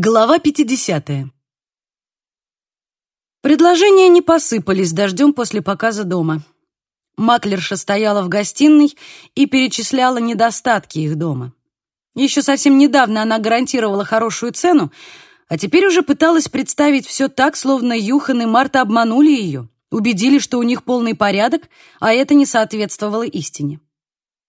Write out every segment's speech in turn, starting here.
Глава 50. Предложения не посыпались дождем после показа дома. Маклерша стояла в гостиной и перечисляла недостатки их дома. Еще совсем недавно она гарантировала хорошую цену, а теперь уже пыталась представить все так, словно Юхан и Марта обманули ее, убедили, что у них полный порядок, а это не соответствовало истине.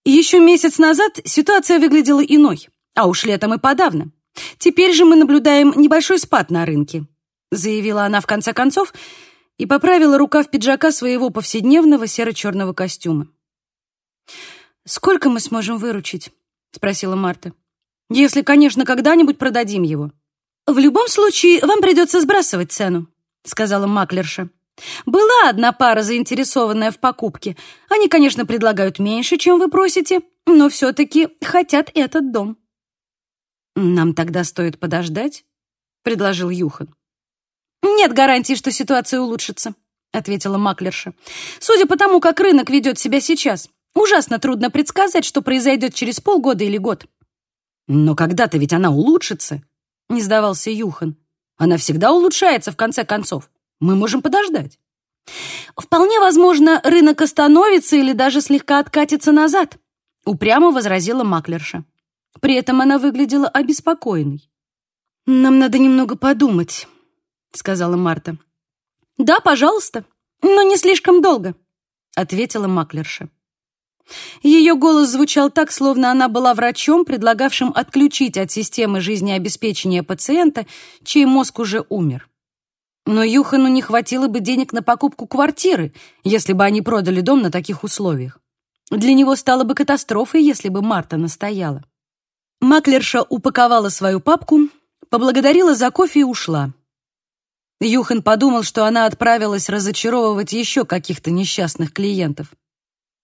еще месяц назад ситуация выглядела иной, а уж летом и подавно. Теперь же мы наблюдаем небольшой спад на рынке», заявила она в конце концов и поправила рукав пиджака своего повседневного серо-черного костюма. «Сколько мы сможем выручить?» — спросила Марта. «Если, конечно, когда-нибудь продадим его». «В любом случае, вам придется сбрасывать цену», — сказала маклерша. «Была одна пара, заинтересованная в покупке. Они, конечно, предлагают меньше, чем вы просите, но все-таки хотят этот дом». «Нам тогда стоит подождать?» — предложил Юхан. «Нет гарантии, что ситуация улучшится», — ответила Маклерша. «Судя по тому, как рынок ведет себя сейчас, ужасно трудно предсказать, что произойдет через полгода или год». «Но когда-то ведь она улучшится», — не сдавался Юхан. «Она всегда улучшается, в конце концов. Мы можем подождать». «Вполне возможно, рынок остановится или даже слегка откатится назад», — упрямо возразила Маклерша. При этом она выглядела обеспокоенной. «Нам надо немного подумать», — сказала Марта. «Да, пожалуйста, но не слишком долго», — ответила Маклерша. Ее голос звучал так, словно она была врачом, предлагавшим отключить от системы жизнеобеспечения пациента, чей мозг уже умер. Но Юхану не хватило бы денег на покупку квартиры, если бы они продали дом на таких условиях. Для него стало бы катастрофой, если бы Марта настояла. Маклерша упаковала свою папку, поблагодарила за кофе и ушла. Юхан подумал, что она отправилась разочаровывать еще каких-то несчастных клиентов.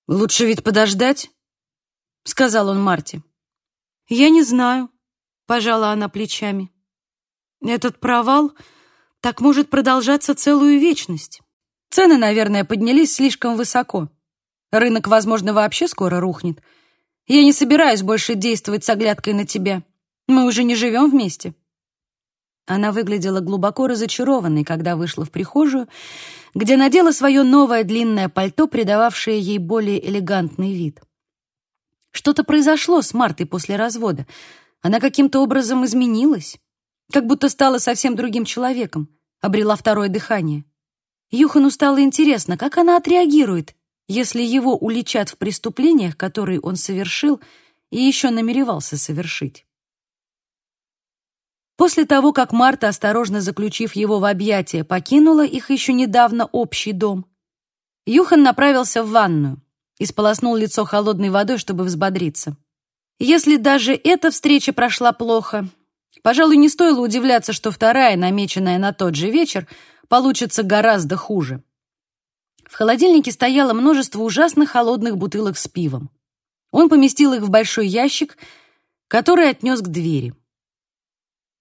«Лучше ведь подождать», — сказал он Марте. «Я не знаю», — пожала она плечами. «Этот провал так может продолжаться целую вечность. Цены, наверное, поднялись слишком высоко. Рынок, возможно, вообще скоро рухнет. Я не собираюсь больше действовать с оглядкой на тебя. Мы уже не живем вместе». Она выглядела глубоко разочарованной, когда вышла в прихожую, где надела свое новое длинное пальто, придававшее ей более элегантный вид. Что-то произошло с Мартой после развода. Она каким-то образом изменилась, как будто стала совсем другим человеком, обрела второе дыхание. Юхану стало интересно, как она отреагирует, если его уличат в преступлениях, которые он совершил и еще намеревался совершить. После того, как Марта, осторожно заключив его в объятия, покинула их еще недавно общий дом, Юхан направился в ванную и сполоснул лицо холодной водой, чтобы взбодриться. Если даже эта встреча прошла плохо, пожалуй, не стоило удивляться, что вторая, намеченная на тот же вечер, получится гораздо хуже. В холодильнике стояло множество ужасно холодных бутылок с пивом. Он поместил их в большой ящик, который отнес к двери.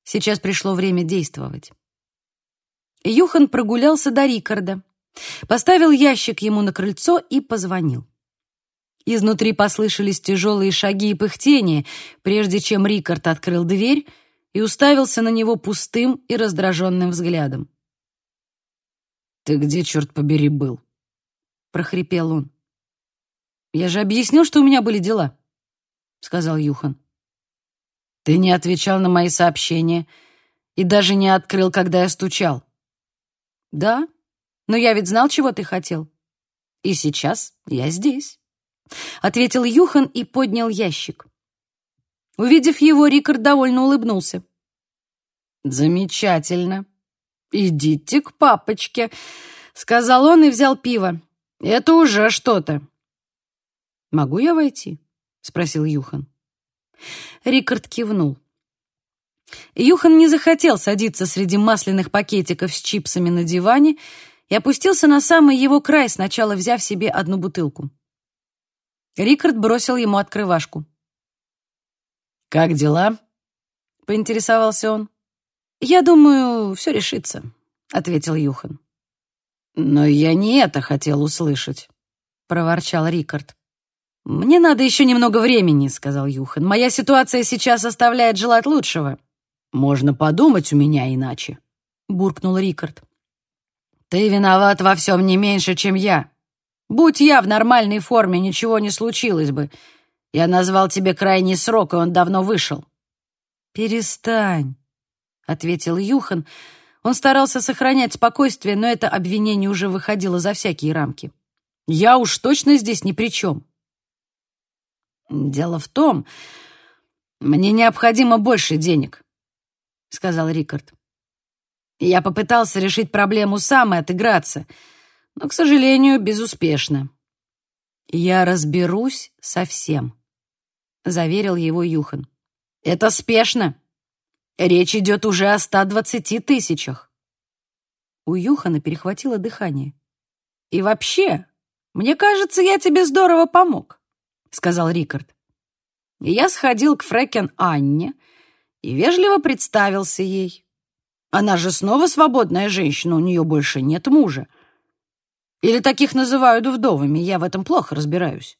Сейчас пришло время действовать. Юхан прогулялся до Рикарда, поставил ящик ему на крыльцо и позвонил. Изнутри послышались тяжелые шаги и пыхтение, прежде чем Рикард открыл дверь и уставился на него пустым и раздраженным взглядом. «Ты где, черт побери, был?» Прохрипел он. «Я же объяснил, что у меня были дела», — сказал Юхан. «Ты не отвечал на мои сообщения и даже не открыл, когда я стучал». «Да, но я ведь знал, чего ты хотел. И сейчас я здесь», — ответил Юхан и поднял ящик. Увидев его, Рикард довольно улыбнулся. «Замечательно. Идите к папочке», — сказал он и взял пиво. Это уже что-то. Могу я войти? спросил Юхан. Рикард кивнул. Юхан не захотел садиться среди масляных пакетиков с чипсами на диване и опустился на самый его край, сначала взяв себе одну бутылку. Рикард бросил ему открывашку. «Как дела?» — поинтересовался он. «Я думаю, все решится», — ответил Юхан. «Но я не это хотел услышать», — проворчал Рикард. «Мне надо еще немного времени», — сказал Юхан. «Моя ситуация сейчас оставляет желать лучшего. «Можно подумать у меня иначе», — буркнул Рикард. «Ты виноват во всем не меньше, чем я. Будь я в нормальной форме, ничего не случилось бы. Я назвал тебе крайний срок, и он давно вышел». «Перестань», — ответил Юхан. Он старался сохранять спокойствие, но это обвинение уже выходило за всякие рамки. «Я уж точно здесь ни при чем». «Дело в том, мне необходимо больше денег», — сказал Рикард. Я попытался решить проблему сам и отыграться, но, к сожалению, безуспешно. «Я разберусь со всем», — заверил его Юхан. «Это спешно. Речь идет уже о ста двадцати тысячах». У Юхана перехватило дыхание. «И вообще, мне кажется, я тебе здорово помог», — сказал Рикард. Я сходил к Фрекен Анне и вежливо представился ей. Она же снова свободная женщина, у нее больше нет мужа. Или таких называют вдовами, я в этом плохо разбираюсь.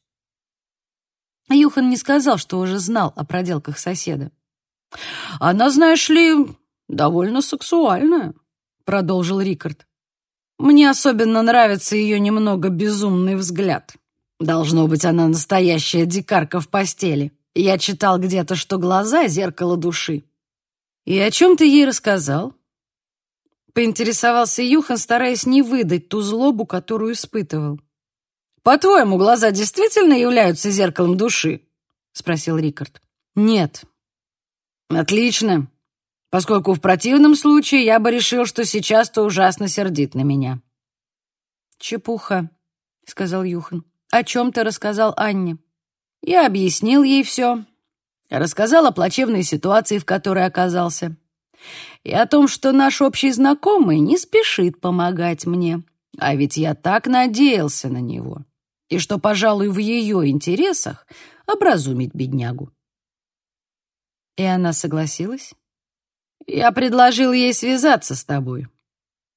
Юхан не сказал, что уже знал о проделках соседа. «Она, знаешь ли, довольно сексуальная», — продолжил Рикард. «Мне особенно нравится ее немного безумный взгляд. Должно быть, она настоящая дикарка в постели. Я читал где-то, что глаза — зеркало души». «И о чем ты ей рассказал?» Поинтересовался Юхан, стараясь не выдать ту злобу, которую испытывал. «По-твоему, глаза действительно являются зеркалом души?» — спросил Рикард. «Нет». «Отлично, поскольку в противном случае я бы решил, что сейчас ты ужасно сердит на меня». «Чепуха», — сказал Юхан. «О чем ты рассказал Анне?» Я объяснил ей все, рассказал о плачевной ситуации, в которой оказался и о том, что наш общий знакомый не спешит помогать мне, а ведь я так надеялся на него, и что, пожалуй, в ее интересах образумить беднягу. И она согласилась? Я предложил ей связаться с тобой.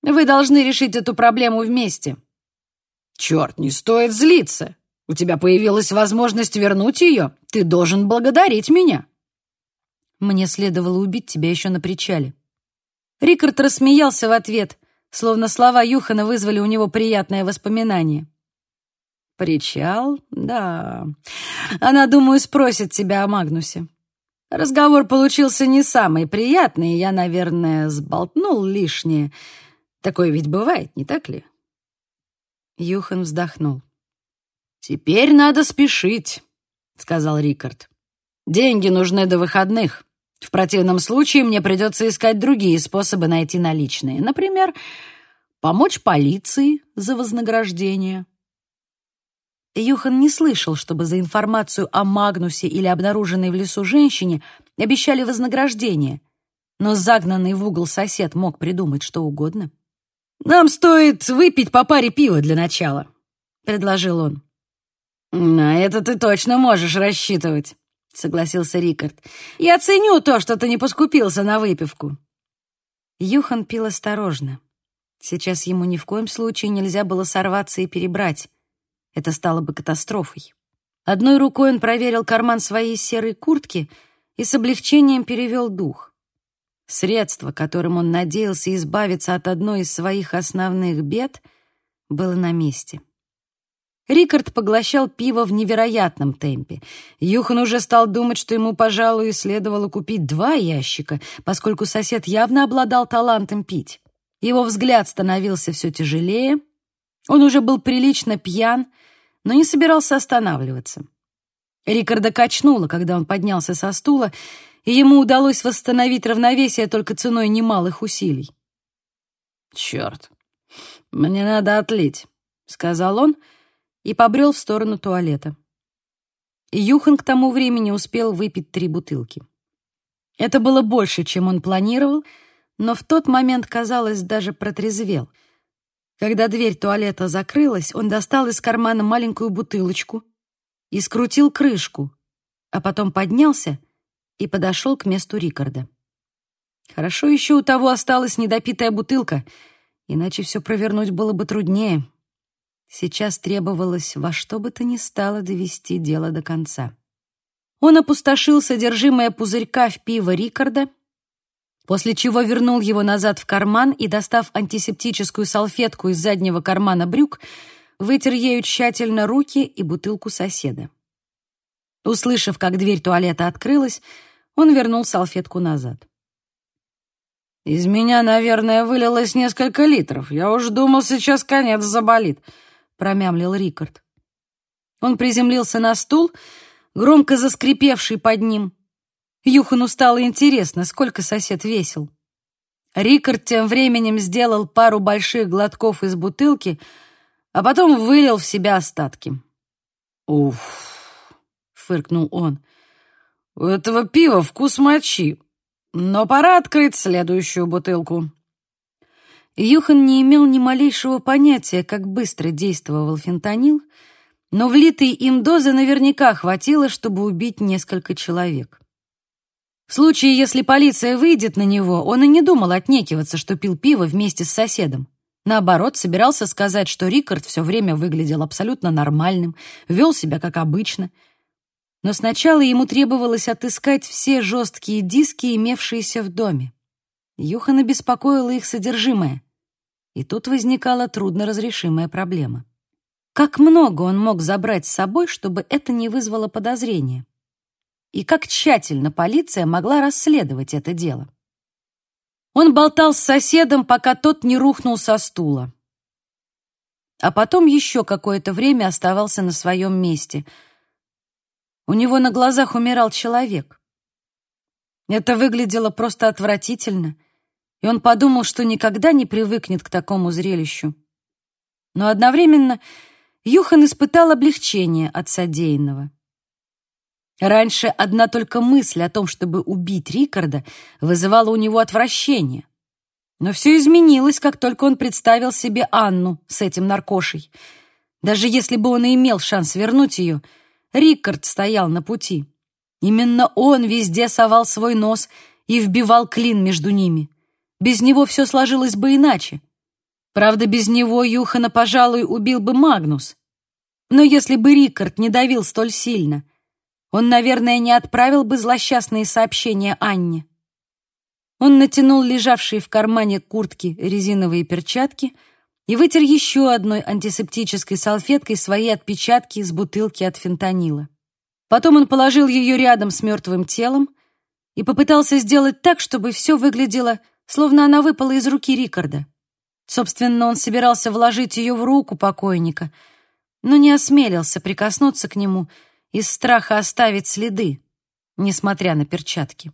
Вы должны решить эту проблему вместе. Черт, не стоит злиться. У тебя появилась возможность вернуть ее. Ты должен благодарить меня. Мне следовало убить тебя еще на причале. Рикард рассмеялся в ответ, словно слова Юхана вызвали у него приятное воспоминание. «Причал? Да. Она, думаю, спросит тебя о Магнусе. Разговор получился не самый приятный, я, наверное, сболтнул лишнее. Такое ведь бывает, не так ли?» Юхан вздохнул. «Теперь надо спешить», — сказал Рикард. «Деньги нужны до выходных. В противном случае мне придется искать другие способы найти наличные. Например, помочь полиции за вознаграждение. Юхан не слышал, чтобы за информацию о Магнусе или обнаруженной в лесу женщине обещали вознаграждение, но загнанный в угол сосед мог придумать что угодно. «Нам стоит выпить по паре пива для начала», — предложил он. «На это ты точно можешь рассчитывать», — согласился Рикард. «Я ценю то, что ты не поскупился на выпивку». Юхан пил осторожно. Сейчас ему ни в коем случае нельзя было сорваться и перебрать. Это стало бы катастрофой. Одной рукой он проверил карман своей серой куртки и с облегчением перевел дух. Средство, которым он надеялся избавиться от одной из своих основных бед, было на месте. Рикард поглощал пиво в невероятном темпе. Юхан уже стал думать, что ему, пожалуй, следовало купить два ящика, поскольку сосед явно обладал талантом пить. Его взгляд становился все тяжелее. Он уже был прилично пьян, но не собирался останавливаться. Рикарда качнуло, когда он поднялся со стула, и ему удалось восстановить равновесие только ценой немалых усилий. «Черт, мне надо отлить», — сказал он, — и побрел в сторону туалета. Юхан к тому времени успел выпить три бутылки. Это было больше, чем он планировал, но в тот момент, казалось, даже протрезвел. Когда дверь туалета закрылась, он достал из кармана маленькую бутылочку и скрутил крышку, а потом поднялся и подошел к месту Рикарда. Хорошо еще у того осталась недопитая бутылка, иначе все провернуть было бы труднее. Сейчас требовалось во что бы то ни стало довести дело до конца. Он опустошил содержимое пузырька в пиво Рикарда, после чего вернул его назад в карман и, достав антисептическую салфетку из заднего кармана брюк, вытер ею тщательно руки и бутылку соседа. Услышав, как дверь туалета открылась, он вернул салфетку назад. «Из меня, наверное, вылилось несколько литров. Я уж думал, сейчас конец заболит», — промямлил Рикард. Он приземлился на стул, громко заскрипевший под ним. Юхану стало интересно, сколько сосед весил. Рикард тем временем сделал пару больших глотков из бутылки, а потом вылил в себя остатки. «Уф!» — фыркнул он. «У этого пива вкус мочи, но пора открыть следующую бутылку». Юхан не имел ни малейшего понятия, как быстро действовал фентанил, но влитой им дозы наверняка хватило, чтобы убить несколько человек. В случае, если полиция выйдет на него, он и не думал отнекиваться, что пил пиво вместе с соседом. Наоборот, собирался сказать, что Рикард все время выглядел абсолютно нормальным, вел себя как обычно. Но сначала ему требовалось отыскать все жесткие диски, имевшиеся в доме. Юхана беспокоила их содержимое. И тут возникала трудноразрешимая проблема. Как много он мог забрать с собой, чтобы это не вызвало подозрения? И как тщательно полиция могла расследовать это дело? Он болтал с соседом, пока тот не рухнул со стула. А потом еще какое-то время оставался на своем месте. У него на глазах умирал человек. Это выглядело просто отвратительно, и он подумал, что никогда не привыкнет к такому зрелищу. Но одновременно Юхан испытал облегчение от содеянного. Раньше одна только мысль о том, чтобы убить Рикарда, вызывала у него отвращение. Но все изменилось, как только он представил себе Анну с этим наркошей. Даже если бы он и имел шанс вернуть ее, Рикард стоял на пути. Именно он везде совал свой нос и вбивал клин между ними. Без него все сложилось бы иначе. Правда, без него Юхана, пожалуй, убил бы Магнус. Но если бы Рикард не давил столь сильно, он, наверное, не отправил бы злосчастные сообщения Анне. Он натянул лежавшие в кармане куртки резиновые перчатки и вытер еще одной антисептической салфеткой свои отпечатки с бутылки от фентанила. Потом он положил ее рядом с мертвым телом и попытался сделать так, чтобы все выглядело, словно она выпала из руки Рикарда. Собственно, он собирался вложить ее в руку покойника, но не осмелился прикоснуться к нему из страха оставить следы, несмотря на перчатки.